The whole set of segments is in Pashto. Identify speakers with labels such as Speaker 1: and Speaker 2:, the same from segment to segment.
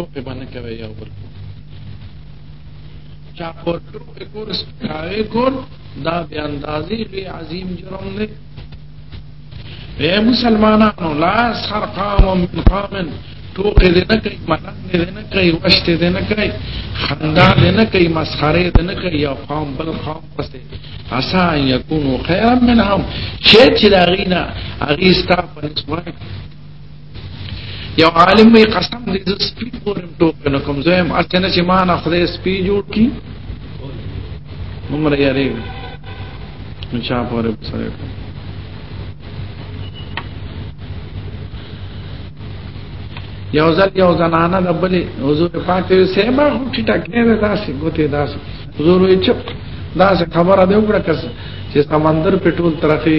Speaker 1: ټوکې باندې کوي یو بل چا په ټوکې کور سپکاوی کور دا بې اندازې لوی عظیم جرم دی اے مسلمانانو لا سر قام من قامن ټوکې دې نه کوي ملنګ دې نه کوي وشتې دې نه کوي خندا دې نه کوي مسخرې دې نه کوي یو قام بل قام پسې عسا ان یکونو خیرا منهم شې چې دا غینا اغیستا په نسبت یو عالم وی قسم دې ز سپی پورم ټوک نه کوم زم اسنه چې ما نه خدای سپی جوړ کی عمر یې لري نو چا پورې سره یو ځل یو زنانه د بلې حضور پاک ته سیما ټی ټکې ده داسې ګوتې داسې حضور یې چپ داسې خبره دی وکړه چې سمندر په ټول طرفي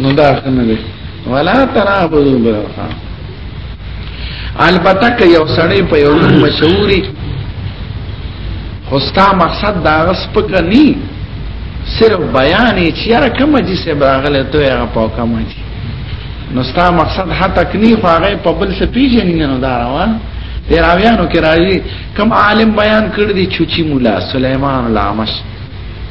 Speaker 1: نو دا څنګه دی ولا تنابذوا بالارحام البته که یو سړی په یو مشهوري خوستا مقصد دا سپک نه صرف بیان چې یاره کوم چې سه براغله ته هغه په کوم چې نو ستا مقصد حتی کني خو هغه په بل څه پیژنې نه دا روان دی راویانو کې راځي کوم عالم بیان کړ دي چوچی مولا سليمان العمش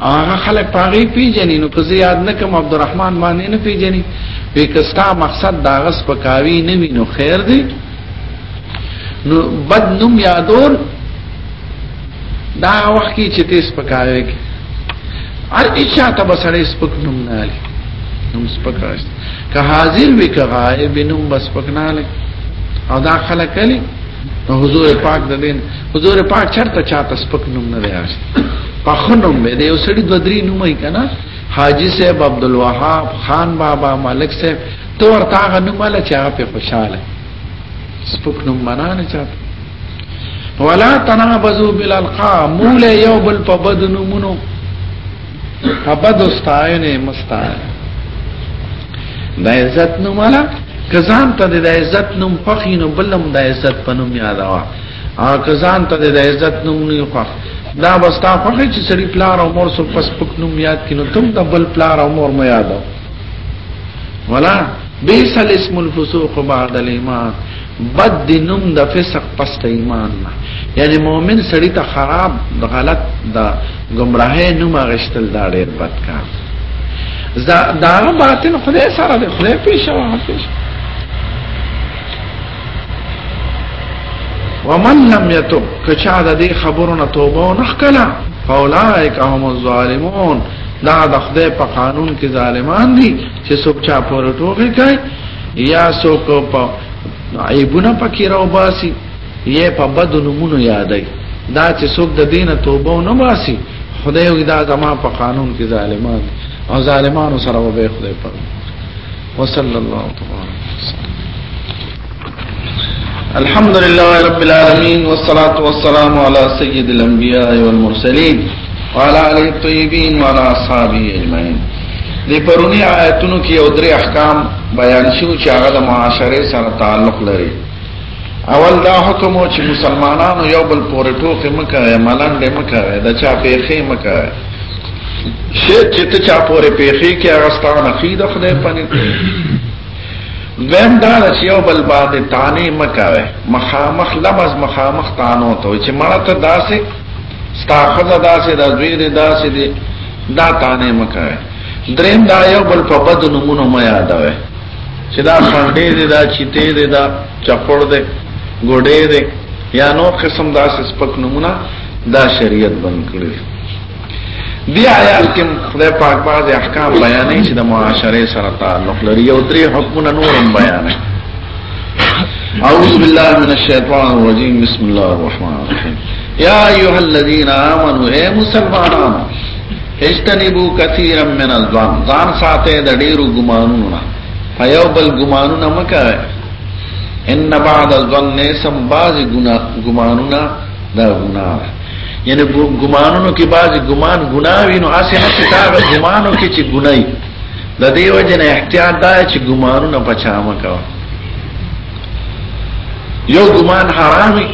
Speaker 1: هغه خلک پاغي پیجنې نو په زیاد نه کوم عبدالرحمن باندې نه پیجنې په کستا مقصد دا غس پکاوی نه وي نو خیر دی نو بد نوم یادول دا وخت کې چې تیس پکاوي هر اچا ته بسړې سپک نوم نه علي نوم سپک راځي که حاضر وي که غائب نوم بس پکناله او دا خلک کلی حضور پاک د دین حضور پاک چرته چاته سپک نوم نه دی راځي په خنوم به دی وسړي د درې نوم یې کنه حاجی صاحب عبد الوهاب خان بابا ملک صاحب تو ورته هغه نوم له چا په خوشاله سپک نوم معنا نه چاته ولا تنابزو بالالقاب مول یو بل په بد نومونو په بد استاینه مستاینه د عزت نوم ولا کزان ته د عزت نوم فخینو بلم د عزت پنوم یادوا او کزان ته د عزت نوم نه خوښ دا بستا خوښ چې سړي پلار او مور سو پس پک نوم یاد کینو تم د بل پلار او مور مې یادو ولا بیس الاسم الفسوق بعد الايمان بد دی نوم د فسق پس د ایمان نه یعنی مؤمن سړی ته خراب د غلط د گمراهی نوم غشتل دا ډیر بد کار دا دا باطن خدای سره دی خدای پیښه واه پیښه ومن لم يتب کچا د دې خبرونو توبه ونخکلا فاولائک هم الظالمون دا د خدای په قانون کې ظالمان دي چې څوک چا پورې ټوګي کوي یا څوک په عیبونه پکې راو باسي یې په بد نمونه یادای دا چې څوک د دینه توبه نه باسي خدای دا زما په قانون کې ظالمان او ظالمانو سره به خدای پرم وصلی الله تبارک الحمد لله رب العالمين والصلاة والسلام على سيد الأنبياء والمرسلين وعلى آله الطيبين وعلى أصحابه أجمعين دی پرونی آیتونو کې یو درې احکام بیان شو چې هغه د معاشره سره تعلق لري اول دا حکم چې مسلمانانو یو بل پورې ټوکې مکه ملنډې مکه د چا پیخې مکه شیط چې ته چا پورې پیخې کې هغه ستانه خید خدای پنه دویم دا چې یو بل باندې تانه مکاوه مخامخ لمز مخامخ تانو ته چې مړه ته داسې ستا خزه داسې د دوی داسې دي دا تانه مکاوه دریم دا یو بل په بد نمونه ما یادوي چې دا خانډې دي دا چیتې دي دا چپړ دي ګوډې دي یا نو قسم داسې سپک نمونه دا شریعت بند کړی دی آیات کې خدای پاک باز احکام بیانې چې د معاشره سره تعلق لري او درې حکمونه نورم بیانې اعوذ بالله من الشیطان الرجیم بسم الله الرحمن الرحیم یا ایها الذین آمنوا اے مسلمانانو اجتنبو کثیرا من الظن ځان ساته د ډیرو ګمانونو نه فیو بل ګمانونه مکه ان بعد الظن سم باز ګمانونه دا ګناه یعنی ګمانونو کې بعضی ګمان ګناه وینو اسه نه کتاب ګمانو کې چې ګنای د دې وجه نه احتیاط دا چې ګمانونه پچامه کاوه یو ګمان حرامي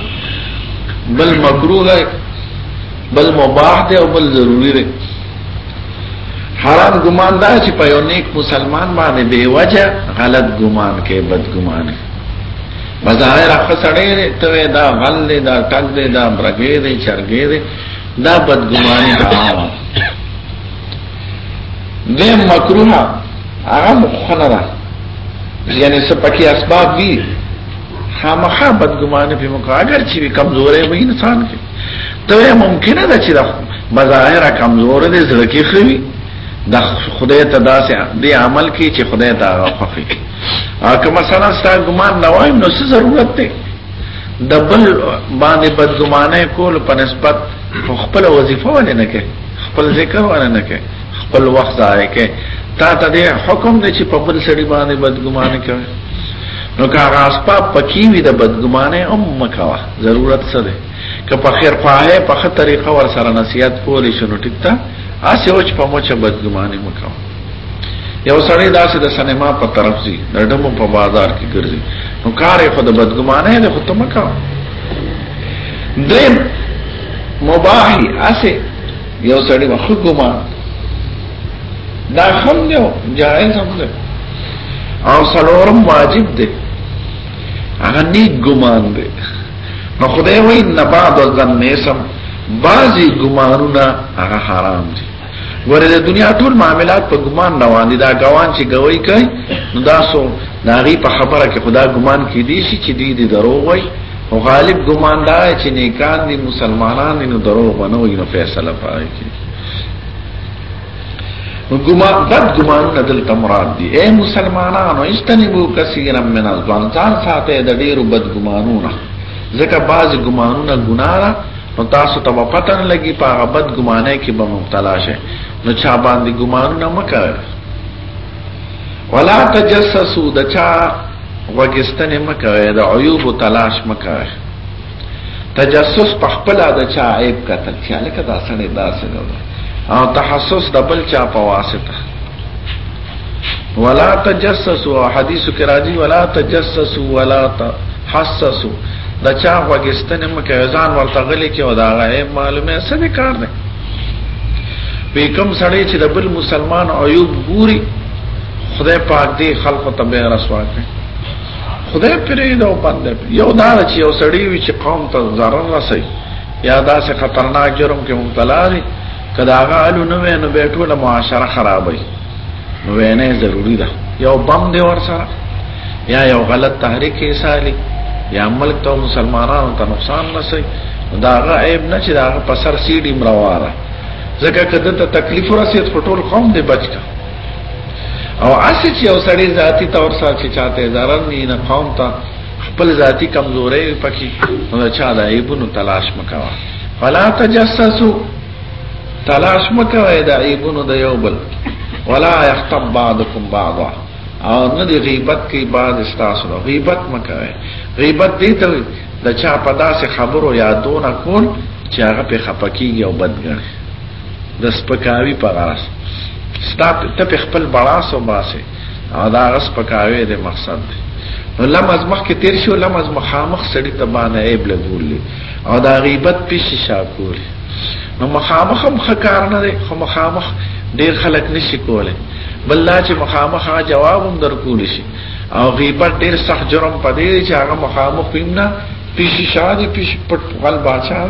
Speaker 1: بل مکروه دی بل مباح دی او بل ضروری دی حرام ګمان دا چې په یو نیک مسلمان باندې به وجه غلط ګمان کې بد ګمان کې بظاهر اخه سړی دی ته دا غل دی دا ټک دی دا برګې دی چرګې دی دا بدګماني حرام ده مکروه هغه مخنه ده یعنی سپکی اسباب وی خامخا بدګماني په مکو اگر چې کمزورې وي انسان کې ته ممکنه ده چې دا بظاهر کمزور دی زړه کې خوي د خدای ته داسې دی عمل کې چې خدای ته خوښي اګه مثلا ستا ګمان نه وایم نو څه ضرورت دی د بل باندې بدګمانه کول په نسبت خپل وظیفه ونه نه کوي خپل ذکر ونه نه کوي خپل وخت ضایع کوي تا ته دې حکم دی چې په بل سړي باندې بدګمانه کوي نو که هغه اسباب پکې وي د بدګمانه هم مکوا ضرورت څه دی که په خیر پاهه په خه طریقه ور سره نصیحت کولی شنو ټیک تا اسه اوچ په موچه بدګمانه مکوا یو سړی داسې د سینما په طرف ځي د ډمو په بازار کې ګرځي نو کار یې خو د بدګمانه دی خو ته مه کوه دریم مباحي اسه یو سړی به خو ګمان دا هم دی جایز هم دی او سلورم واجب دی هغه نیک ګمان دی نو خدای وایي نه بعد ځن نه سم بعضی ګمانونه هغه حرام دي ګوره د دنیا ټول معاملات په ګمان روان دي دا ګوان چې ګوي کوي نو دا سو ناغي په خبره کې خدا ګمان کې دي شي چې دي دي دروغ وي او غالب ګمان دا چې نیکان دي مسلمانان دي نو دروغ ونه وي نو فیصله پای کې نو ګمان بد ګمان نه دل تمراد دي اے مسلمانانو استنبو کثیر من الظن ځان ساته د ډیرو بد ګمانونه ځکه بعض ګمانونه ګناه نو تاسو ته پته نه لګي په هغه بد ګمانه کې به مبتلا شئ نو چا باندې ګمان نه مکر ولا تجسسوا د چا وګستنه مکر د عیوب تلاش مکر تجسس په خپل د چا عیب قتل چې لکه دا سړی داسې نه او تحسس د بل چا په واسطه ولا تجسسوا حدیث کې راځي ولا تجسسوا ولا تحسسوا دا چا وګستنه مکه ځان ورته غلي کې ودا غي معلومه څه دي کار نه په کوم سړی چې د بل مسلمان عیوب ګوري خدای پاک دې خلق ته به رسوا کړي خدای پرې دا پاندې یو دا چې یو سړی وي چې قوم ته ضرر رسي یا دا څه خطرناک جرم کې مبتلا دي کدا غالو نو نو به ټوله معاشره خرابوي وینه ضروری ده یو بم دی ور سره یا یو غلط تحریک یې سالي یا ملک ته مسلمانانو ته نقصان رسي دا غ عیب نه چې دا په سر سیډي مرواره ځکه کده ته تکلیف ورسېد فټول قوم دی بچا او اسی چې او سړی ذاتی تور سره چې چاته ضرر نه نه قوم ته خپل ذاتی کمزورې پکې نو چا دا عیبونو تلاش مکوا فلا تجسسوا تلاش مکوئ د عیبونو د یو بل ولا یخطب بعضکم بعضا او نه دی غیبت کوي بعض استاسو نو غیبت مکوئ غیبت دی ته د چا په داسې خبرو یادونه کول چې هغه په خپکیږي او بدګني د سپکاوي په غرض ستاسو ته خپل بلاس او باسه او دا غس پکاوی دی مقصد دی نو لمز مخ کې تیر شو لمز مخامخ سړی ته باندې عیب لګولې او دا غیبت پیش شاکور نو مخامخ هم خکار نه دی خو مخامخ ډیر خلک نشي کولای بل لا چې مخامخ جواب هم درکول شي او غیبت ډیر سخت جرم پدې چې هغه مخامخ پیم نه پیش شادي پیش پټ غل بادشاہ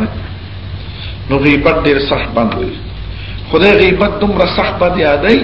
Speaker 1: نو غیبت ډیر سخت باندې خدای غیبت دومره سخت باندې یادای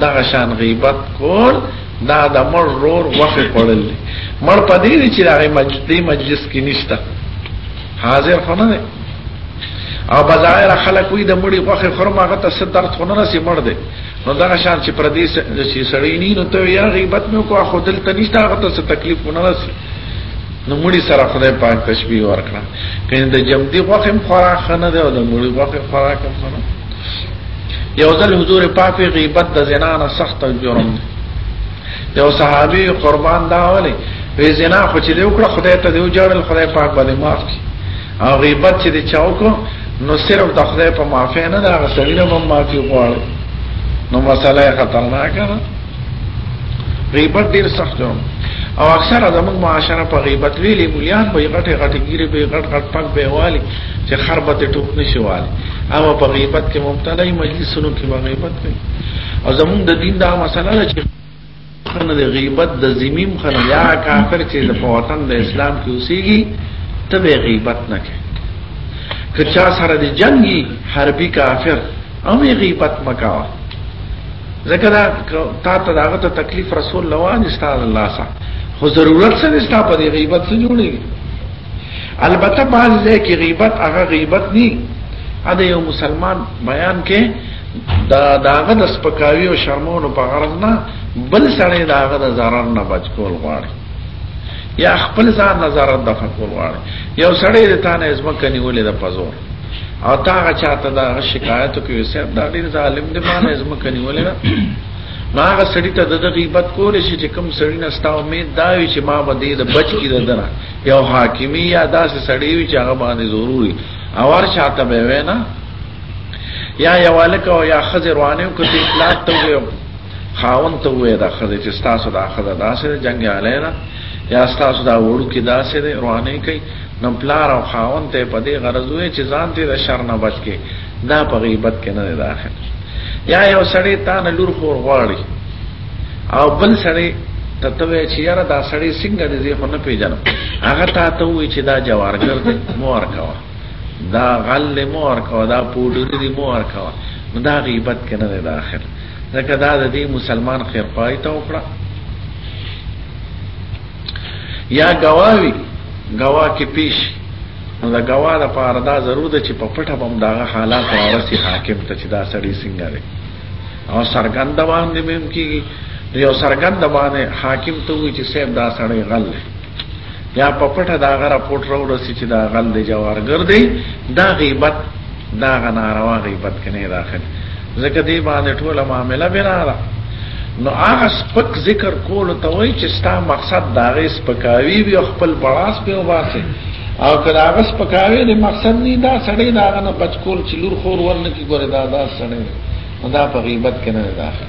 Speaker 1: دغه شان غیبت کول دا د مړ رور وخه کړل مړ پدې دي چې هغه مجلس مجلس کې نشته حاضر خونه نه او بظاهر خلک وي د مړي وخه خرم هغه ته ستر خونه نه سي مړ دي نو دغه شان چې پر دې چې سړی نه نو ته یا غیبت نو کو خو دلته نشته هغه ته تکلیف نه رسي نو مړي سره خدای پاک تشبيه ورکړه کله د جمدي غوخه خوراک خنه ده او د مړي غوخه خوراک خنه یو ځل حضور پاک غیبت د زنا نه سخت جرم دی یو صحابي قربان دا ولي وی زنا خو چې دی وکړه خدای ته دی وجړل خدای پاک باندې معاف کړي او غیبت چې دی چاوکو نو صرف د خدای په معافی نه دا غسړي نه معافي غواړي نو مسله خطرناکه ده غیبت ډیر سخت دی او اکثره زموږ معاشره په غیبت ویلې مليان به غټه غټه ګیره به غټ غټ پک به والی چې خربته ټوک نشي والی او په غیبت کې مبتلا ای مجلسونو کې غیبت کوي او زموږ د دین دا مسله ده چې خنه د غیبت د زمیم خنه یا کافر چې د وطن د اسلام کې اوسېږي ته به غیبت نه کوي که چا سره د جنگي حربي کافر اوی غیبت مکاوه ځکه دا تا ته داغه ته تکلیف رسول لوان استاد الله سره خو ضرورت سره ستا په غیبت سره جوړیږي البته باز دې کې غیبت هغه غیبت ني ا دې یو مسلمان بیان کې دا داغه د سپکاوی او شرمونو په غرض نه بل سړی داغه د zarar نه بچ کول غواړي یا خپل ځان نظر د فکر غواړي یو سړی د تانه ازمکه نیولې د پزور او تا هغه چاته دا شکایت کوي صاحب دا ډیر ظالم دی باندې زما کني ولې نه ما هغه سړی ته د غیبت کول شي چې کوم سړی نه ستا امید دا وي چې ما به دې د بچ کی ددنه یو حاکمی یا داسې سړی وي چې هغه باندې ضروري اور چاته به وینا یا یوالک او یا خزر وانه کو ته اطلاع ته وي خاون ته وي دا خزر چې تاسو دا خزر داسې جنگ علینا یا تاسو دا وړو کې داسې روانه کوي نو پلار او خاوند ته په دې غرض وې چې ځان دې د شر نه بچ کې دا په غیبت کې نه داخل یا یو سړی تا نه لور خور غواړي او بل سړی ته ته وې چې یاره دا سړی څنګه دې زه خو نه پیژنم هغه تا ته وې چې دا جوارګر دې مور کوا دا غل مور کوا دا پوډر دې مور کوا نو دا غیبت کې نه داخل ځکه دا د دې مسلمان خیر پای ته وکړه یا گواوی گوا کې پیش نو دا گوا د پاره دا ضرور ده چې په پټه بم دا حالات راوسی حاکم ته چې دا سړی څنګه دی او سرګند باندې مم کیږي یو سرګند باندې حاکم ته وی چې سیب دا سړی غل دی یا په پټه دا غره پټ راوړسی چې دا غل دی جوارګر دی دا غیبت دا غناروا غیبت کنه داخل زکه دی باندې ټوله معاملې بنا ده نو هغه سپک ذکر کول ته وای چې ستا مقصد دا غي سپکاوی وي خپل بڑاس په واسه او کله هغه سپکاوی دی مقصد نه دا سړی دا غنه بچکول چې لور خور ورنه کی ګوره دا دا سړی دا په غیبت کنه داخل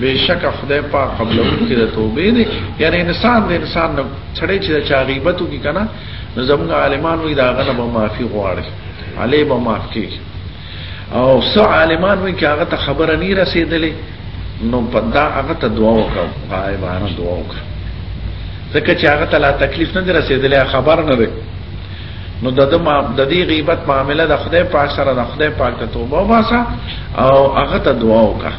Speaker 1: بیشک خدای پاک قبل اون کې د توبې دی یعنی انسان د انسان نه څړې چې د چا غیبت وکي کنه نو زموږ عالمان وي دا غنه به معافي غواړي علي به معاف کی او سو عالمان وي چې هغه ته خبره نه رسیدلې نو په دا هغه ته دعا وکړه غایبانه دعا وکړه ځکه چې هغه ته لا تکلیف نه رسیدلې خبر نه دی نو د د دې غیبت معاملې د خدای پاک سره د خدای پاک ته توبه واسه او هغه ته دعا وکړه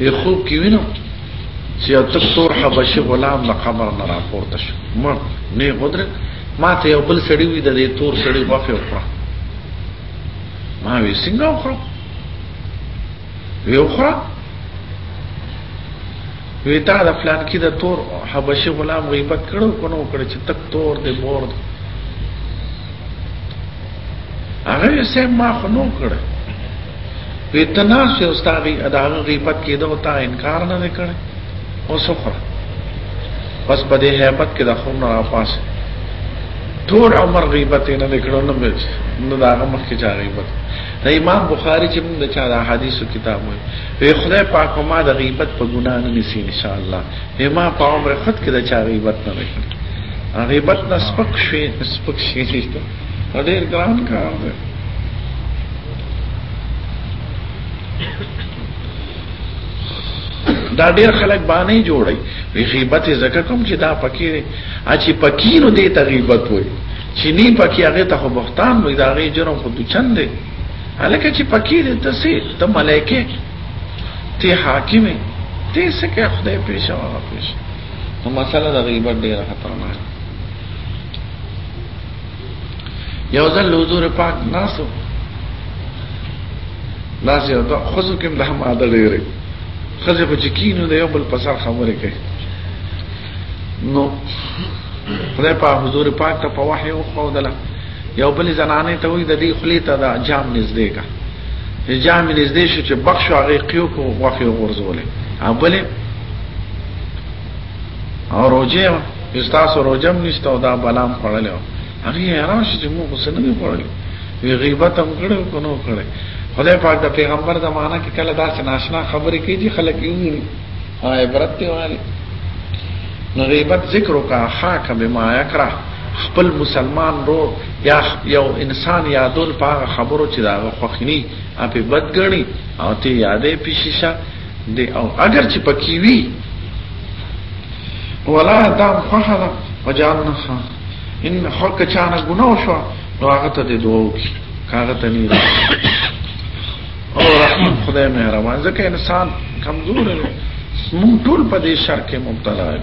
Speaker 1: یې خوب کې وینم چې یو تک تور حبشي غلام له قبر نه راپورته شو مړ نه غدر ما ته یو بل سړی وی د دې تور سړی غوښه وخوره ما وی څنګه وخوره وی وخوره وی تا د فلان کې د تور حبشي غلام غیبت کړو کنو کړ چې تک تور دې مور دې هغه سه ما خو نو کړ په تناسه استاد اداغه غیبت کې دا تا انکار نه وکړ او سفر بس په دې hebat کې د خون را پاس ټول عمر غیبت نه وکړو نه بچ نو دا هغه مخکې چا غیبت د امام بخاری چې موږ د چا د حدیثو کتاب وي وی خدای پاک ما د غیبت په ګناه نه نسی ان شاء الله ما په عمر خود کې د چا غیبت نه وکړ غیبت نه سپک شي سپک شي ډېر ګران کار دی دا ډېر خلک باندې جوړي وی غیبت زکه کوم چې دا پکې دی اچي پکې نو دې ته غیبت وي چې نه پکې هغه ته بختان وي دا غي جرم خو د چند دی الکه چې پکې دی ته سي ته ملائکه ته حاکمه ته څه کې خدای پیښه واه پیښه نو مسله د غیبت ډیره خطرناک ده یو ځل حضور پاک ناسو ناس یو ته خزو کوم د هم عادت لري خزه په چکینو د یو بل په سر خبرې کوي نو خدای په حضور پاک ته په وحي او خو دله یو بل زنانه ته وي د دې خلی ته د جام نږدې کا جام نږدې شو چې بخش هغه قیو کو غوخه ورزولې اوبلې او روجه استاسو روجم نشته او دا بلام خړلې هغه حیران شو چې موږ څه نه خړلې وی غیبت هم کړو کو نو کړې خدای پاک د پیغمبر زمانہ کې کله داسې ناشنا خبرې کوي چې خلک یې ویني او عبرت دی والي نو غیبت ذکر کا حاکم ما یکره خپل مسلمان رو یا یو انسان یادول په هغه خبرو چې دا خوخنی اپې بدګنی او ته یادې پیشیشه دی او اگر چې پکې وی ولا دام خوخلا وجالنا خان ان حق چانه ګناو شو نو هغه ته دی دوه کی هغه ته نه او رحمت خدای مهربان ځکه انسان کمزور دی مونږ ټول په دې شر کې مبتلا یو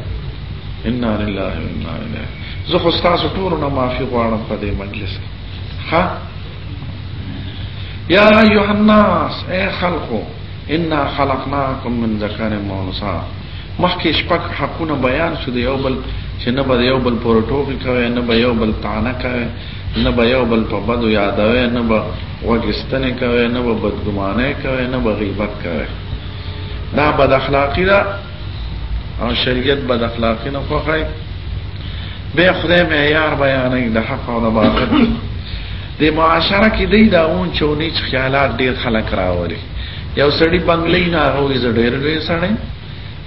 Speaker 1: ان لله و انا الیه زه خو تاسو ټول نه معافي غواړم په دې مجلس ها یا ایه الناس اے خلقو ان خلقناکم من ذکر و انثى مخکې شپږ حقونه بیان شو دی یو بل چې نه به یو بل پر ټوکی کوي نه به یو بل تانه کوي نه به یو بل په بدو یادوي نه به وګستنه کوي نه به بدګمانه کوي نه به غیبت کوي دا بد اخلاقی ده او شریعت بد اخلاقی نه خوخی به خدای معیار بیانې د حق او د باطل د معاشره کې دی دا اون چونی چې خیالات ډیر خلک راوړي یو سړی بنگلې نه هغه یې ډیر لوی سړی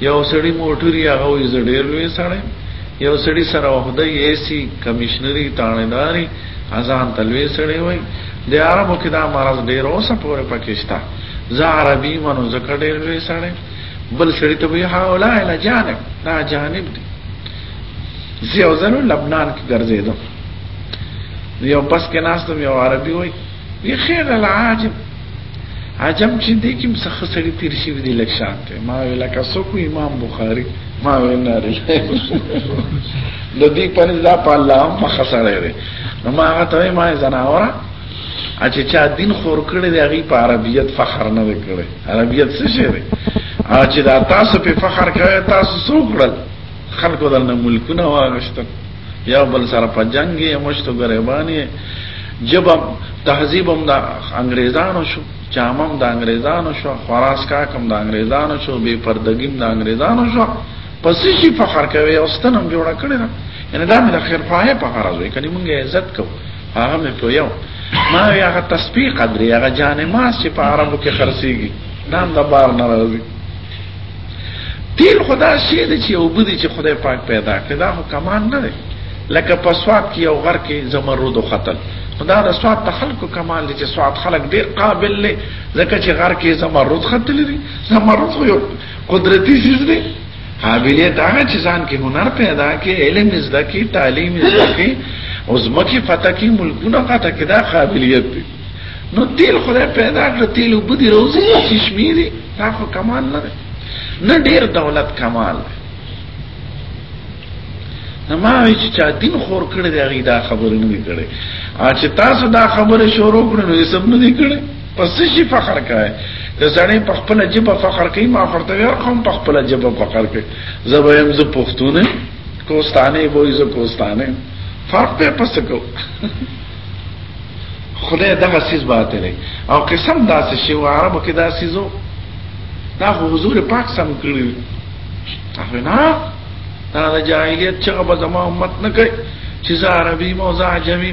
Speaker 1: یو سړی موټری هغه یې ډیر لوی سړی یو سړی سره وحده یې سی کمشنری تانیداری ازان تلوي سړی وای د عربو کې دا مرض ډیر اوسه پورې پکې شته زه عربي منو زکه ډیر لوی سړی بل سړی ته وی هاولا اله جانب دا جانب دی زه یو ځل لبنان کې ګرځېدم یو بس کې ناستم یو عربي وای وی خیر العاجب عجب چې دې کې مسخ سړی تیر شي دی لک شانته ما وی لکه څوک امام بخاری ما وی نه لري د دې په نس دا په الله مخ سره لري نو ما هغه ته ما زناوره چې چا دین خور کړی دی هغه په عربیت فخر نه وکړي عربیت څه شي دی او چې دا تاسو په فخر کوي تاسو څوکړل خلکو دلته ملکونه واغشتل یا بل سره په جنگ یې مشتو غریبانی جب تهذیب هم دا انګریزانو شو چامم دا انګریزانو شو خراس کا کم دا انګریزانو شو بے پردګیم دا انګریزانو شو پس شي فخر کوي او ستنم جوړ کړی نه یعنی دا مې د خیر پاه په غرض وي کله مونږه عزت کوو هغه مې په یو ما وی هغه تسبیح قدرې هغه جانې ماس چې په عربو کې خرڅېږي نام د بار نه راځي تیل خدا شي دې چې او بده چې خدای پاک پیدا کړي دا هو کمان نه دی لکه په سواد کې یو غر کې زمرد خطل خدا د سواد ته خلکو کمال دي چې سواد خلک ډیر قابل لې ځکه چې غر کې زمرد خطل دي زمرد خو یو قدرتي شي دی قابلیت هغه چې ځان کې هنر پیدا کې علم زده کې تعلیم زده کې او زمکه فتح کې ملکونه فتح کې دا قابلیت دی نو تیل خدای پیدا کړ تیل وبدي روزي چې شمیري دا خو کمال نه دی نه ډیر دولت کمال دی ما چې چا دین خور کړی دی هغه دا خبره نه کړي چې تاسو دا خبره شروع کړو نو یې سم نه کړي پس شي فخر کوي که زړې په خپل جبه فخر کوي ما فرته یو قوم په خپل جبه فخر کوي زبایم ز پښتونه کوستانه وای ز کوستانه فرق په پس کو خدای دغه سیس باطل او قسم داسې شی و عربو کې داسې زو دا حضور پاک سم کړی هغه نه دا د جاهلیت چې په زمو امت نه کوي چې زه عربي مو زه عجمي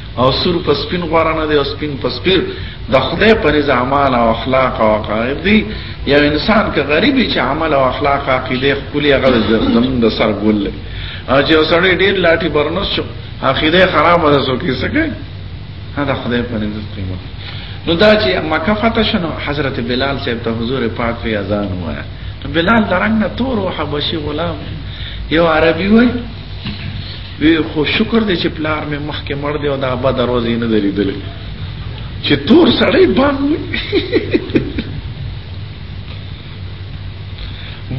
Speaker 1: او سور په سپین غوړه نه دی او سپین په سپیر د خدای پر اعمال او اخلاق او عقاید دی یو انسان که غریبی چې عمل او اخلاق عقیده خپل هغه زمون د سر ګول له او چې سړی ډیر لاټي برنس شو عقیده خراب ده سو کې سکه دا خدای پر عزت قیمت نو دا چې مکه فتح شنو حضرت بلال صاحب ته حضور پاک په اذان وایي بلال درنګ تور او حبشي غلام یو عربي وایي وی خو شکر دی چې پلار مې مخکې مړ دی او دا ابا دروازې نه دی لیدلې چې تور سړی باندې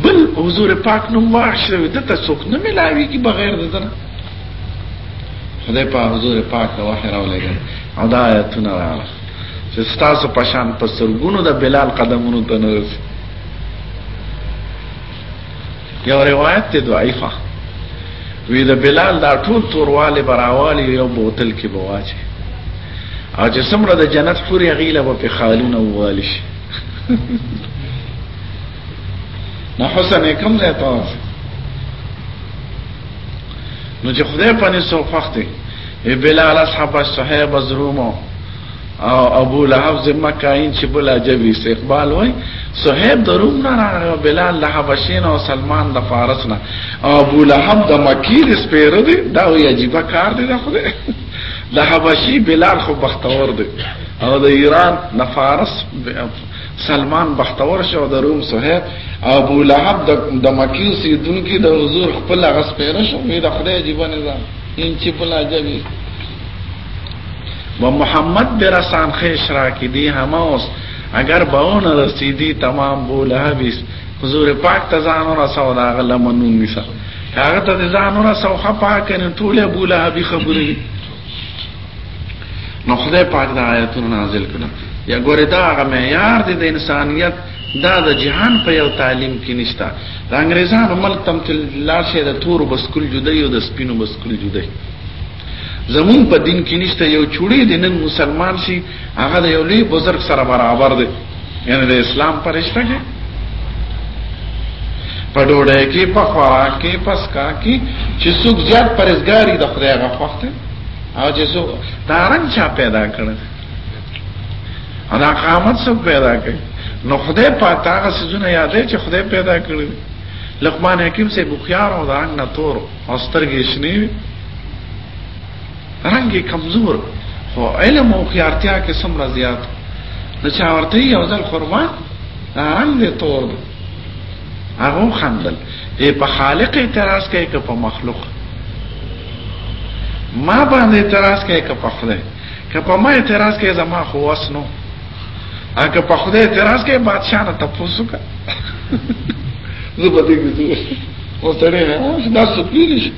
Speaker 1: بل حضور پاک نوم واښره د ته څوک نه ملاوي کی بغیر د دنه خدای په حضور پاک وحی راولېږي او دا آیتونه راغله چې ستاسو پشان په سرګونو د بلال قدمونو ته نه رسي یو روایت ته ضعیفه وی د بلال دا ټول تورواله براواله یو بوتل کې بواچه او چې سمره د جنت پوری غیله په خالونه والش نه حسن کوم ځای ته نو چې خدای پني سو فخته بلال اصحاب صحابه زرومو او ابو لهب ذمه کاین چې بل عجب استقبال وای صہیب د روم نه راغی بلال له حبشین او سلمان د فارس نه او ابو لهب د مکی د سپیر دی دا وی عجیب کار دی دا خو دی له حبشی بلال خو بختور دی او د ایران نه فارس سلمان بختور شو د روم صہیب او ابو لهب د مکی سیدونکو د حضور خپل غس پیر شو دا خدای عجیب نظام ان چې بل عجب و محمد برسان خیش را که دی هماوس اگر به اون رسیدی تمام بوله هبیس حضور پاک ته ځان ورسو دا غله منون نیسه هغه ته ځان ورسو خو پاک نه ټوله بوله هبی خبرې نو خدای پاک دا آیتونه نازل کړل یا ګوره دا هغه معیار دی د انسانیت دا د جهان په یو تعلیم کې نشته د انګریزانو ملک تم تل لاشه د تور بسکل جدای او د سپینو بسکل جدای زمون په دین کې نشته یو چوړي د نن مسلمان شي هغه د یو لوی بزرګ سره برابر دی یعنی د اسلام پرشته کې په ډوډۍ کې په خوراک کې په سکا کې چې څوک زیات پرېزګاری د خدای غو وخت او چې څوک دا رنګ چا پیدا کړ انا قامت څوک پیدا کړ نو خدای پاک هغه سيزونه یادې چې خدای پیدا کړی لقمان حکیم سے بخیار او دان نه تور او سترګې شنی رنګ کمزور خو علم او خيارتیا کې سمره زیات نو چا ورته یو ځل قربان رنگ دې تور دی هغه خندل دې په خالق اعتراض کوي که په مخلوق ما باندې اعتراض کوي که په خدای که په ما اعتراض کوي زما خو وسنو اګه په خدای اعتراض کوي بادشاہ نه تاسو کا زه به دې ګزو او سره نه دا سپیریش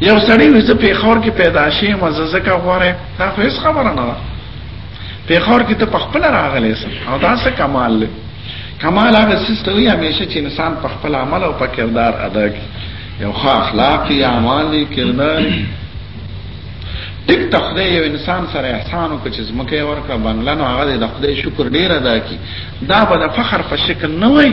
Speaker 1: یو سړی وې زه په خور کې پیدا شې مزه زکه غواره دا خو هیڅ خبره نه ده په خور کې ته پخپل راغلې سم او دا څه کمال دی کمال هغه سستوي همیشه چې انسان په خپل عمل او په کردار ادا کوي یو ښه اخلاقي اعمالي کردار ټیک ته خدای یو انسان سره احسان وکړي چې زمکه ورکړه بنگله نو هغه د خدای شکر ډیر ادا کړي دا به د فخر په شکل نه وای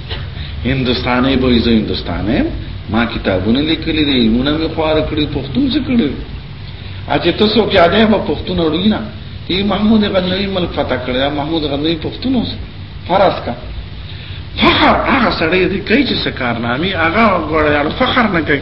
Speaker 1: هندوستاني به زه هندوستاني ما کتابونه لیکلي دي علمونه مې خوار کړی پښتون څه کړی اته تاسو کې اده په پښتون وړي نه ای محمود غزنوی مل فتح کړی محمود غزنوی پښتون اوس فرض کا فخر هغه سړی دی کوي چې سکارنامي هغه غوړی فخر نه کوي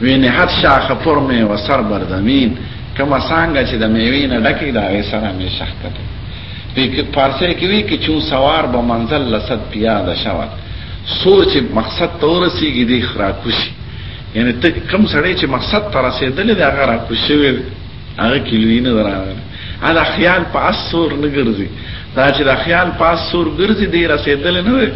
Speaker 1: وی نهت شاخه پر می و سر بردمین کما سانګه چې د میوې نه ډکې دا غي سره می شخته په پارسه کې وی کې چون سوار به منزل لسد پیاده شوت سور چې مقصد ته ورسیږي دی خرا کوشي یعنی ته کم سړی چې مقصد ته رسیدل دی هغه را کوشي وي هغه کلوی نه دراغله دا خیال په اسور نه ګرځي دا چې دا خیال په اسور ګرځي دی رسیدل نه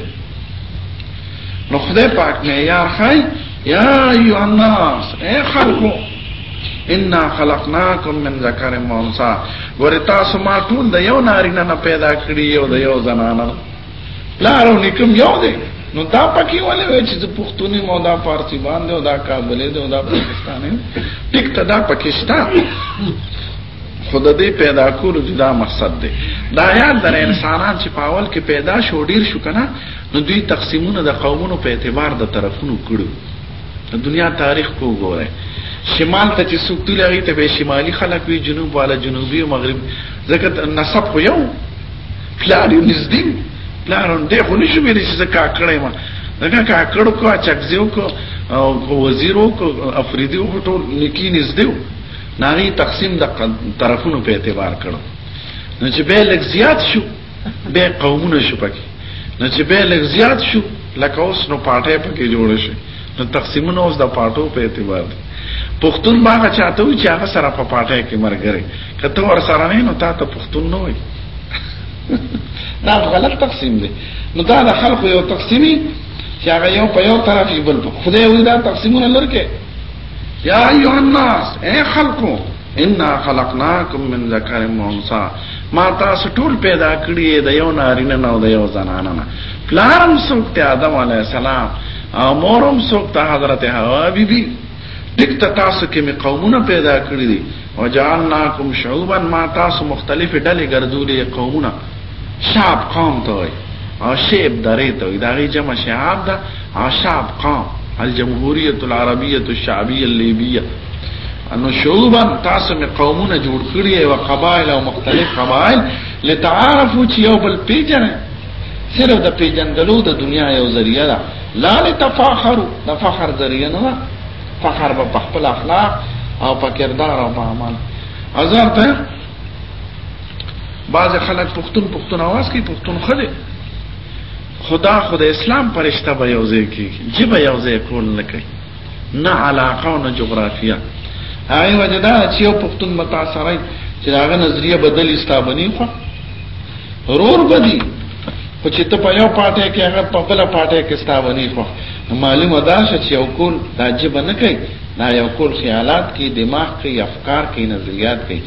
Speaker 1: نو خدای پاک نه یار خای یا ایو الناس اے خلقو انا خلقناکم من ذکر و انثى ورتا سما ټول د یو نارینه نه پیدا کړی یو د یو زنانه لارو نکم یو دی نو دا پکې ولې وای چې پښتوني مو دا فارسی باندې او دا کابلې دا پاکستاني ټیک ته دا پاکستان خود دې پیدا کول چې دا مقصد دی دا یاد در انسانان چې پاول کې پیدا شو ډیر شو کنه نو دوی تقسیمونه د قومونو په اعتبار د طرفونو کړو د دنیا تاریخ کو ګوره شمال ته چې څوک دی لري ته به شمالي خلک وي جنوب والا جنوبي او مغرب ځکه نسب خو یو پلار یې نږدې پلار دې خو نشو ویل چې زکه کړې ما دغه کاکړو کو چکزیو کو او وزیرو کو افریدیو ټول نکی نږدې ناغي تقسیم د طرفونو په اعتبار کړو نو چې به لږ زیات شو به قومونه شو پکې نو چې به لږ زیات شو لکه اوس نو پارټي پکې جوړ شي نو تقسیمونه اوس د پارټو په اعتبار دي پښتون باغ چاته وي چې هغه سره په پارټي کې مرګري کته ور سره نه نو تا ته پښتون نه وي دا غلط تقسیم دی نو دا د خلکو یو تقسیمي چې هغه یو په یو طرف یې بل په خدای وي دا تقسیمونه لرکه یا ایها الناس اے خلقو ان خلقناکم من ذکر و انثى ما تاسو ټول پیدا کړی د یو نارینه نه او د یو زنانه نه پلارم سوکته آدم علی السلام او مورم سوکته حضرت حوا بی بی ټیک ته تاسو کې می قومونه پیدا کړی دي وجعلناکم شعوبا ما تاسو مختلف ډلې ګرځولې قومونه شعب قوم ته وي او شعب درې ته وي دا غي جمع شعب ده او شعب قوم الجمهوریت العربیت الشعبیه اللیبیه انو شعوبا تاسو می قومونه جوړ کړی او قبایل او مختلف قبایل لتعارفوا چې یو بل پیژنئ صرف د پیژندلو د دنیا یو ذریعہ ده لا لتفاخروا د فخر ذریعہ نه فخر به په خپل اخلاق او په کردار او په عمل هزار ته بعض خلک پښتون پښتون आवाज کوي پښتون خله خدا خود اسلام پرشتہ به یو ځای کی جی به یو ځای کول نه کوي نه علاقه او نه جغرافیا هغه وجدا چې یو پښتون متاثرای چې هغه نظریه بدلی ستابنی خو رور بدی خو چې ته په یو پاټه کې هغه په بل پاټه کې ستاونی خو معلومه ده چې یو کول راجب نه کوي دا یو کول خیالات کې دماغ کې افکار کې نظریات کې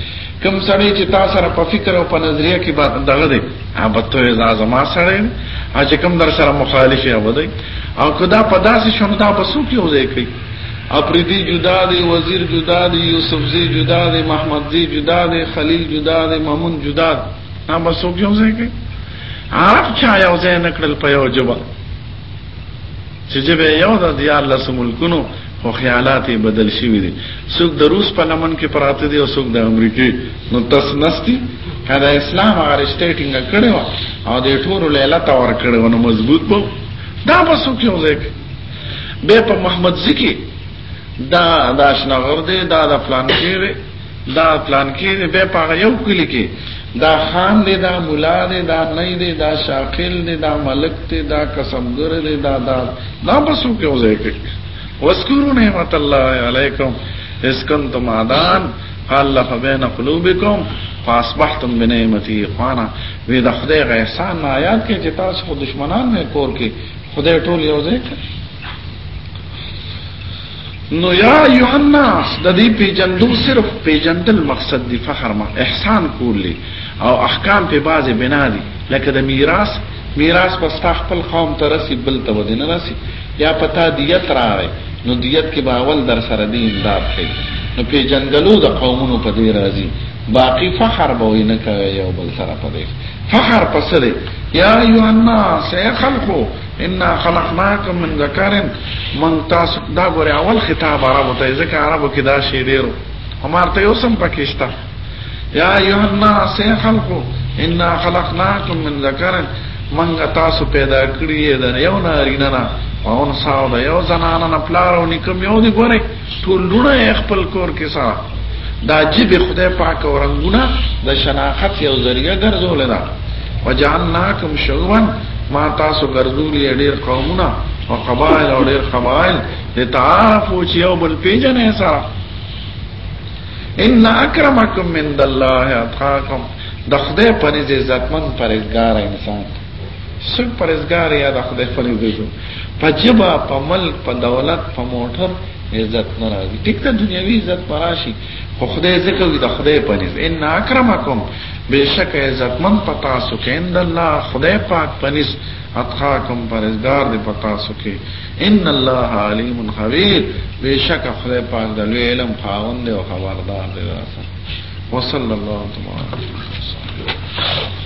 Speaker 1: کم سړی چې تاسو سره په فکر او په نظریه کې باندې دغه دی هغه ته لازم سره چې کم در سره مخالف یا ودی او کدا په داسې شنو دا بسو کې وځي کوي اپریدی جدا دی وزیر جدا دی یوسف زی جدا دی محمد زی جدا دی خلیل جدا دی مامون جدا دی نا بسو کې وځي کوي عرب چا یو ځای نکړل په یو جبا چې جبه یو د دیار لس ملکونو خو خیالات بدل شوی دي څوک د روس په لمن کې پراته دي او څوک د امریکای نو تاسو نستی کله اسلام هغه سټیټینګ کړو او د ټورو لیلا تا ور کړو نو مضبوط بو دا په څوک یو ځای به په محمد زکی دا داشنغر دی دا د فلان کې دا پلان کې نه به پاغه یو کلی کې دا خان دی دا مولا دی دا نه دی دا شاقل دی دا ملک دی دا قسمګر دی دا دا دا بسو کې وځي کې واسکرو نعمت الله علیکم اس کنتم عدان الف بین قلوبکم فاصبحتم بنعمتی اخوانا وی دا خدای غ احسان آیات کې چې تاسو خو دشمنان نه کور کې خدای ټول یو ځای نو یا ایو الناس د دې پیجندو صرف پیجندل مقصد دی فخر ما احسان کولی او احکام په بازه بنا دي لکه د میراث میراث بس تا خپل قوم ته رسی بل ته ودینه رسی یا پتا دیت راغی نو دیت کې باول در سره دی امداد کوي نو پیجندلو د قومونو په دې راځي باقی فخر به نه کوي یو بل سره په دې فخر پسره یا ایو الناس خلقو ان خلقناکم من ذکر من تاسو دا غره اول خطاب عربو ته ځکه عربو کې دا شی ډیرو همارته یو سم پاکستان یا ایها الناس خلقو ان خلقناکم من ذکر من تاسو پیدا کړی دا یو نارینه نه او انسان دا یو زنانه نه پلارو نکم یو دی ګوره ټول لونه خپل کور کې سره دا جيب خدای پاک او رنگونه د شناخت یو ذریعہ ګرځول دا وجعلناکم شعوبا ما تاسو ګرځولې ډېر قومونه او قبایل او ډېر قبایل د تعارفو چې یو بل پیژنې سره ان اکرمکم من الله اتقاکم د خدای په نزد عزتمن پرېزګار انسان څوک پرهیزګار یا د خدای فریبه شو په جبا په ملک په دولت په موټر عزت نه راځي ټیک ته دنیوي عزت پراشي خو خدای ذکر وي د خدای په نس ان اکرمکم بشک عزت من پتا سو کې ان الله خدای پاک په نس اتقاکم پرهیزګار دی پتا سو کې ان الله علیم خبیر بشک خدای پاک د لوی علم خاوند او خبردار دی وصلی الله تبارک وتعالى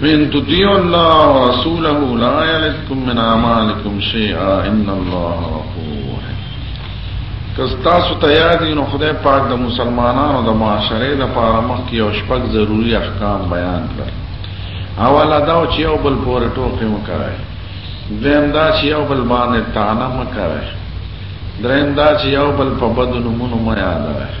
Speaker 1: من تطيع الله ورسوله لا يلدكم من اعمالكم شيئا ان الله غفور کستا سو تیادی نو خدای پاک د مسلمانانو د معاشره د پاره مخ کې او شپږ ضروری احکام بیان کړ اوله دا چې یو بل پورې ټوکې وکړای دیم دا چې یو بل باندې تانه مکوي دریم دا چې یو بل په بدن مونږ مې یاد راځي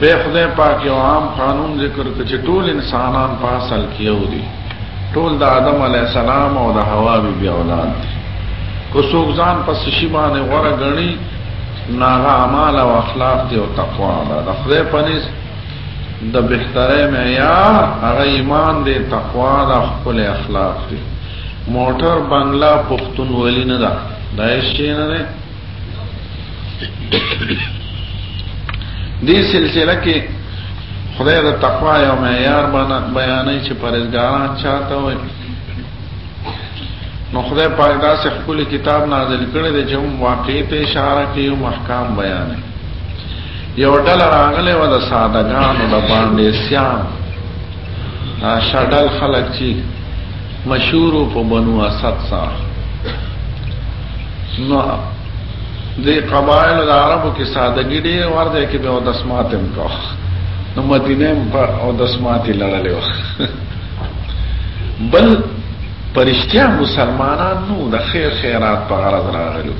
Speaker 1: به خدای پاک یو عام قانون ذکر کړ چې ټول انسانان په اصل کې یو دي ټول د آدم علی السلام او د حوا بی اولاد دي کو څوک ځان پس شی باندې غره غني ناغه اعمال او اخلاق دی او تقوا ده د خدای پنځ د بهتره معیار هغه ایمان دی تقوا د خپل اخلاق دی موټر بنگلا پښتونولی نه ده دا شي نه دې سلسله کې خدای د تقوا یو معیار باندې بیانې چې پرېزګاران چاته وي نو خدای پاک دا څه خپل کتاب نازل کړی دی چې هم واقعي په اشاره کې یو محکم بیان یو ډل راغله و د سادهګانو د باندې سیام دا شډل خلک چې مشهور په بنو اسد سره نو دې قبایل د عربو کې سادګی ډېر ورته کې به دسماتم کو نو مدینه په او دسماتي لړلې و بل پرشتیا مسلمانان نو د خیر خیرات په غرض راغلو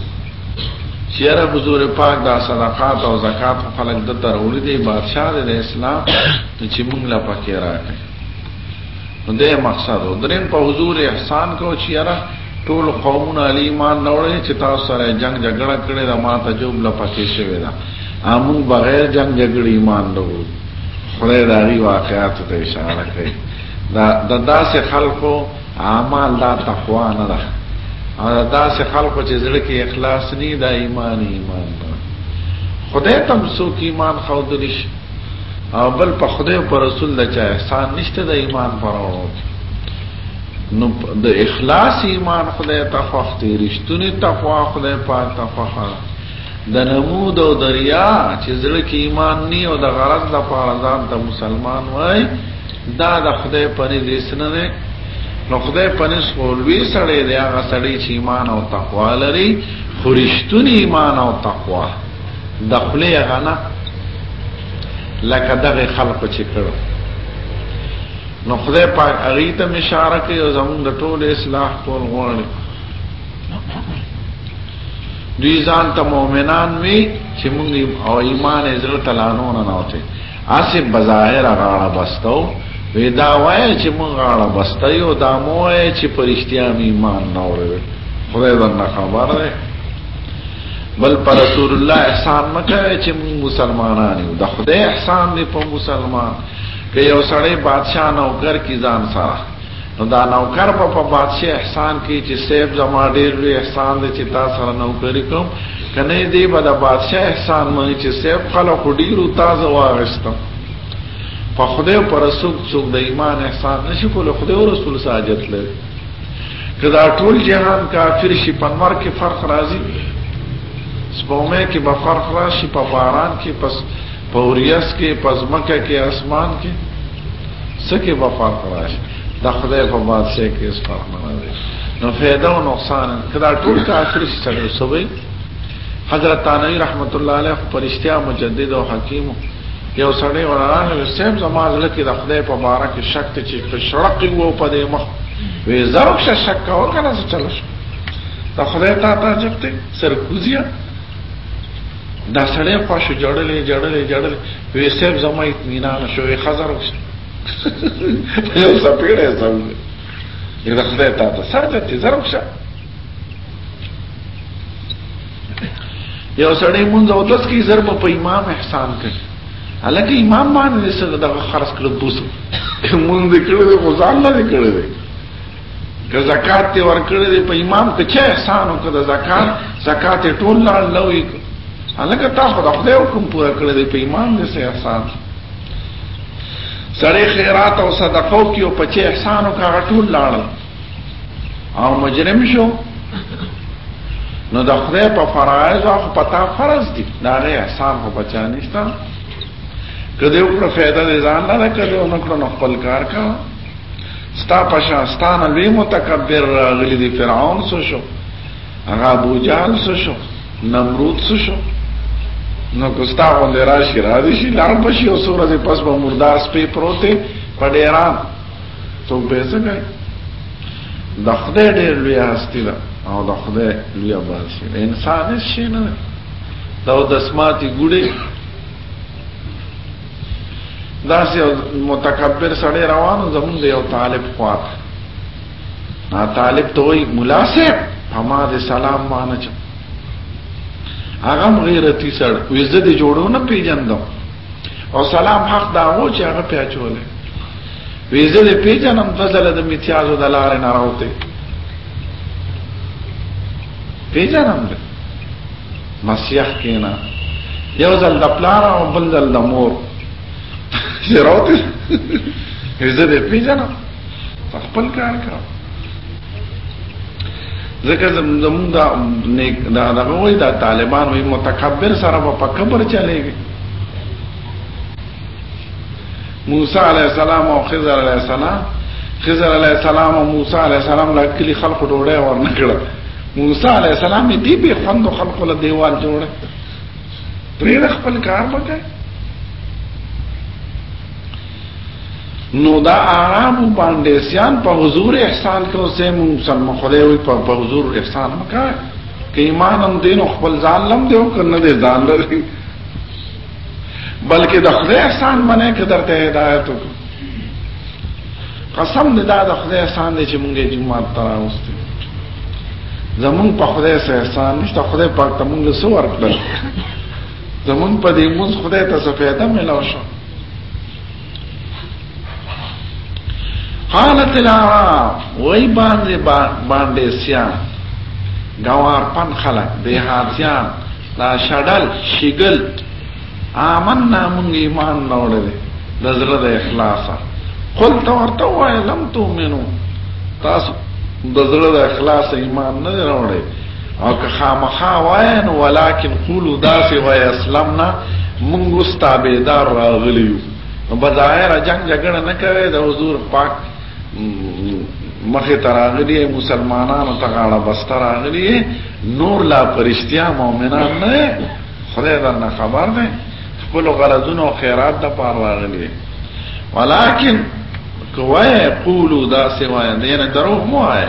Speaker 1: چیرې حضور پاک دا صدقات او زکات په خلک د تروري دی بادشاہ د اسلام چې موږ لا پکې راکړي نو دې مقصد دریم په حضور احسان کو چیرې ټول قومونه علی ایمان نوړې چې تاسو سره جنگ جګړه کړې دا ما ته جوب لا پکې شوی دا امون بغیر جنگ جګړې ایمان نوړو خدای دا ری واقعات ته اشاره کوي دا د داسې خلکو اعمال دا تقوا نه ده او دا داسې خلکو چې زړه کې اخلاص نه دا ایمان ایمان خدای تم سو کې ایمان خو دلش او بل په خدای او پر رسول د چا احسان نشته د ایمان پر اورو نو د اخلاص ایمان خدای ته خوښ دی رښتونی تقوا خدای پاک ته خوښ د نمود او دریا چې زړه کې ایمان نه او د غرض د پاره ځان ته مسلمان وای دا د خدای په نس نه نه نو خدای په نس خولوي سړی دی هغه سړی چې ایمان او تقوا لري خورشتونی ایمان او تقوا د خلی غنا لکه دغه خلق چې کړو نو خدای پاک هغه ته اشاره کوي او زموږ د ټول اصلاح کول غواړي دوی ځان ته مؤمنان وي چې موږ او ایمان یې زړه ته لانو نه نوته اسې بظاهر غاړه بستو وی دا وای چې موږ غاړه بسته یو دا مو وای چې پرشتیا ایمان نه اورل خدای ورنه خبره بل پر رسول الله احسان مکوي چې موږ مسلمانان یو د خدای احسان دی په مسلمان که یو سړی بادشاہ نوکر کی ځان سره نو دا نوکر په په بادشاہ احسان کی چې سیب زما ډیر لوی احسان دی چې تا سره نوکری کوم کنه دې به د بادشاہ احسان مې چې سیب خلک ډیرو تازه واغستم په خدای پر رسول څوک د ایمان احسان نشي کول خدای او رسول ساجت لري کدا ټول جهان کافر شي په نور کې فرق راځي سپومه کې به فرق راشي په باران کې پس پوریاس کې پزمکه کې اسمان کې سکه به فرق راشي د خدای په بادشاہ کې اس فرق نه راځي نو فائدہ او نقصان کدا ټول کافر شي سره سوي حضرت تانوی رحمت الله علیه پرشتیا مجدد او حکیم یو سړی ورانه یو سیم زما زړه کې د خدای په باره کې شک ته چې په شړق وو په دې مخ وی زرو شه شک کاو کنه څه چل شو ته خدای ته ته جبته سرکوزیا دا سړی په شو جړلې جړلې جړلې وی سیم زما اطمینان شو وی خزر وشه یو سپیړې زموږ یو خدای ته ته ساجته زرو شه یو سړی مونږ او داس کی ضرب په امام احسان کوي الکه امام باندې سره د خرڅ کړو بوسو مونږ دې کړو د غزان نه دې کړو دې که زکات ته ور کړو دې په امام ته چې احسان وکړه د زکات زکات ټول نه لوي الکه تاسو د خدای حکم پوره کړو دې په امام دې سه احسان سړی خیرات او صدقو کې او په چې احسان وکړه ټول لاړل او مجرم شو نو د خدای په فرایض او پتا فرض دي دا غي احسان په بچا نشته کله یو پر فائدہ دې ځان نه کړو یو نو کړو خپل کار کا ستا پشا ستان لوی متکبر غلی دی فرعون سو شو هغه ابو جهل سو شو نمرود سو شو نو کوستا باندې راشي را دي شي لاړ بشي او سورې پس به مردار سپې پروته پډېران څوک به څنګه د خدای ډېر لوی هستی ده او د خدای لوی باسي انسان هیڅ شي نه دا د سماعتي ګوډي دا سه متکبر سړی روانو زمون دی او طالب خوات نا طالب ته وی مولا صاحب فما دې سلام مان چ هغه غیرتی سړ وې زه دې جوړو نه پیجندم او سلام حق دا و چې هغه پیاچول ویزه دې پیژنم فضل د امتیازو د لارې نه راوته پیژنم دې مسیح کینا یو ځل د پلار او بل ځل د مور چې راوته ویزه دې پیژنم خپل کار کړو ځکه زمونږ دا نیک دا دغه وای دا طالبان وای متکبر سره په کبر چلےږي موسی علی السلام او خضر علی السلام خضر علی السلام او موسی علی السلام لا کلی خلق ډوړې ورنکړه موسی علی السلام دې به خوند خلق له دیوال جوړه پرې خپل کار وکړي نو دا عربو باندې سیان په حضور احسان کړو سه مون سلم خدای وي په حضور احسان وکړ کې ایمان هم دین خپل ځان لم دیو کنه دې ځان لري بلکې د خدای احسان باندې قدر ته هدایت وکړو قسم دې دا د خدای احسان دې چې مونږه جمعه تراوستي زمون په خدای سره احسان نشته خدای پاک ته مونږ سو ورکړل زمون په دې مونږ خدای ته څه پیدا ملو شو قالت العرب وی باندې باندې سیان گوار پن خلق دیهاتیان لا شډل شګل آمنا مونږ ایمان راوړل د زړه د اخلاصا قل تو ورته وای لم تؤمنو تاسو د زړه د اخلاص ایمان نه راوړل او که خامخا وای نو ولکن قولو داسې وای اسلامنا موږ اوس تابعدار راغلی یو نو بظاهر جنګ جګړه نه کوي د حضور پاک مخه تراغلی مسلمانانو ته غاړه بسته راغلی نور لا پرشتیا مؤمنان نه خدای درنه خبر ده خپل غلطونو او خیرات د پاره راغلی ولکن کوه قولو دا سوای نه درو مو آئے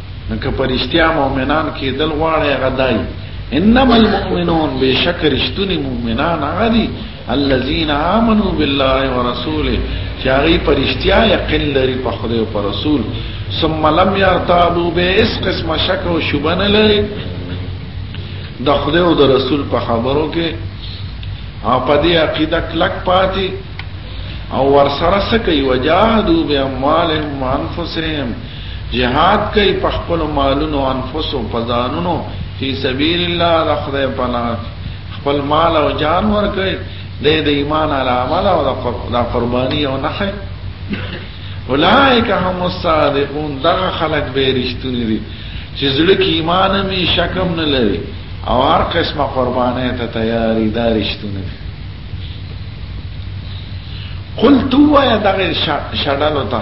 Speaker 1: نو که په رښتیا مؤمنان کېدل غواړي هغه دای انما المؤمنون بشک رښتونی مؤمنان هغه دي الذين امنوا بالله ورسوله چې هغه په رښتیا یقین لري په خدای او پر رسول ثم لم يرتابوا بهس قسم شک او شبهه نه لري د خدای او د رسول په خبرو کې او په دې عقیده کلک پاتې او ورسره سکه وجاهدوا باموالهم وانفسهم جهاد کوي په خپل مالونو انفسو په ځانونو فی سبیل الله د خدای په لار خپل مال او جان ورکړي د دې ایمان علامه ده او د قرباني او نخې اولائک هم الصادقون دا خلق به رښتونی دي چې زړه کې ایمان می شکم نه لري او هر قسمه قربانه ته تیاری دا رښتونی دي قل تو یا دغه شړلو ته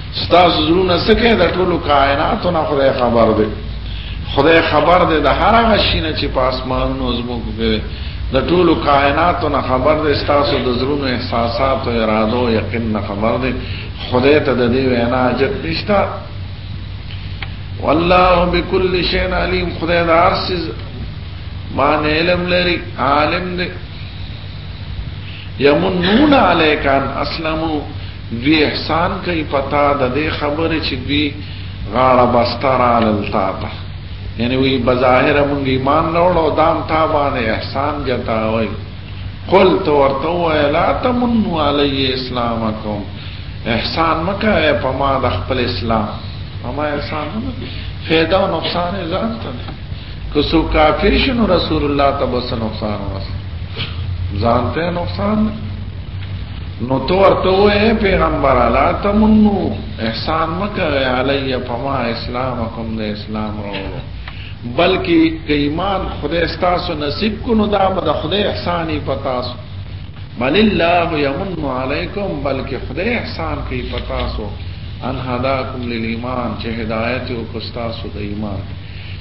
Speaker 1: ستاسو زړونه سکه د ټولو کائنات نه خدای خبر دی خدای خبر دی د هر هغه شي نه چې په اسمانونو زموږ کې د ټولو کائنات نه خبر دی ستاسو د زړونو احساسات او ارادو یقین نه خبر دی خدای ته د دې وینا اجت نشتا والله بكل شيء عليم خدای د عرش مان علم لري عالم دی یمنون علیکان اسلمو دوی احسان کوي په تا د دې خبرې چې دوی غاړه بسته رالل تا ته یعنی وی بظاهره مونږ ایمان نه وړو دام تا باندې احسان جتاوي قل تو ورته وای لا تمنو علی اسلامکم احسان مکه په ما د خپل اسلام اما احسان نه فایده او نقصان ځان ته که سو کافر شنو رسول الله ته بس نقصان ورس ځان ته نقصان نو تو ورته وې پیغمبر الا تمنو احسان مکه علی فما اسلامکم د اسلام ورو بلکې ایمان خدای ستاسو نصیب کو نو دا به خدای احسانې پتا سو بل الله یمن علیکم بلکې خدای احسان کوي پتا سو ان هداکم للایمان چې هدایت او کوستا سو د ایمان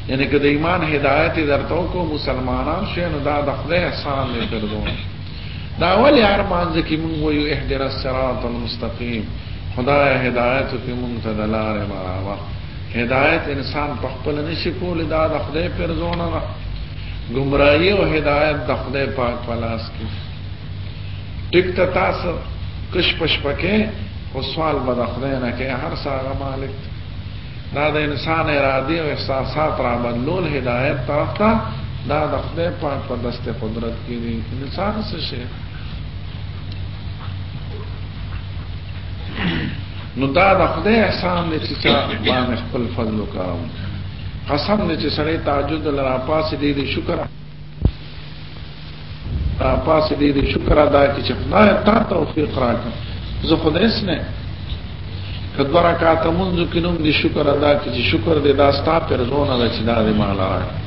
Speaker 1: یعنی که د ایمان هدایت درته وکړو مسلمانان شې نو دا د خدای احسان دی درته دا ولی هر مانځ کې مونږ وایو اهدر الصراط المستقیم خدای هدایت کې مونږ ته د لارې برابر هدایت انسان په خپل نشي کول دا د خدای پر ځونه ده گمراهي او هدایت د خدای پاک په لاس کې ټیک ته تاسو کش پش پکې او سوال به د خدای نه کې هر څه مالک دی دا د انسان اراده او احساسات را بدلول هدایت طرف ته دا د خدای پاک په دسته قدرت کې دي انسان څه شي نو دا د خدای احسان دی چې چا باندې خپل فضل وکاو قسم دې چې سړی تعجود لرا پاسې دې شکر را پاس دې دې شکر ادا کړي چې خدای تا توفیق راکړي زه خدای سره کدو رکعات منځ کې نوم دې شکر ادا کړي چې شکر دې دا ستا پر زونه ده چې دا دې مال راکړي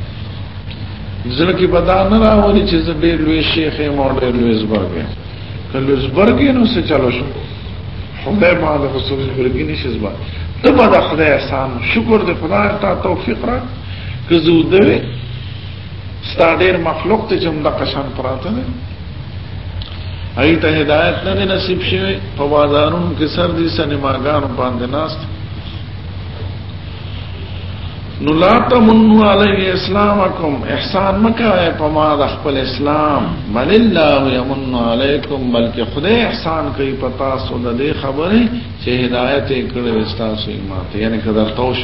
Speaker 1: زړه کې بدا نه راوړي چې زه ډېر لوی شیخ یم او ډېر لوی زبرګ یم کله زبرګ نو څه چلو شو خدای ما د خصوص زبرګ نشي زبر ته به د خدای احسان شکر دې خدای تا توفیق راکړي که زه ودوي ستا ډیر مخلوق ته جمع د قشان پراته دی هغه ته هدایت نه نصیب شوی په بازارونو کې سر دي سینماګانو باندې ناست نو لا تمنو علی اسلامکم احسان مکای په ما د خپل اسلام بل الله یمن علیکم بلکې خدای احسان کوي په تاسو د دې خبره چې هدایت یې کړې تاسو یې ماته یعنی قدر توش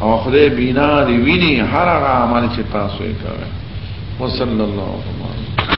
Speaker 1: او خدای بینا دی ویني هر هغه عمل چې تاسو یې کوئ وصلی الله علیه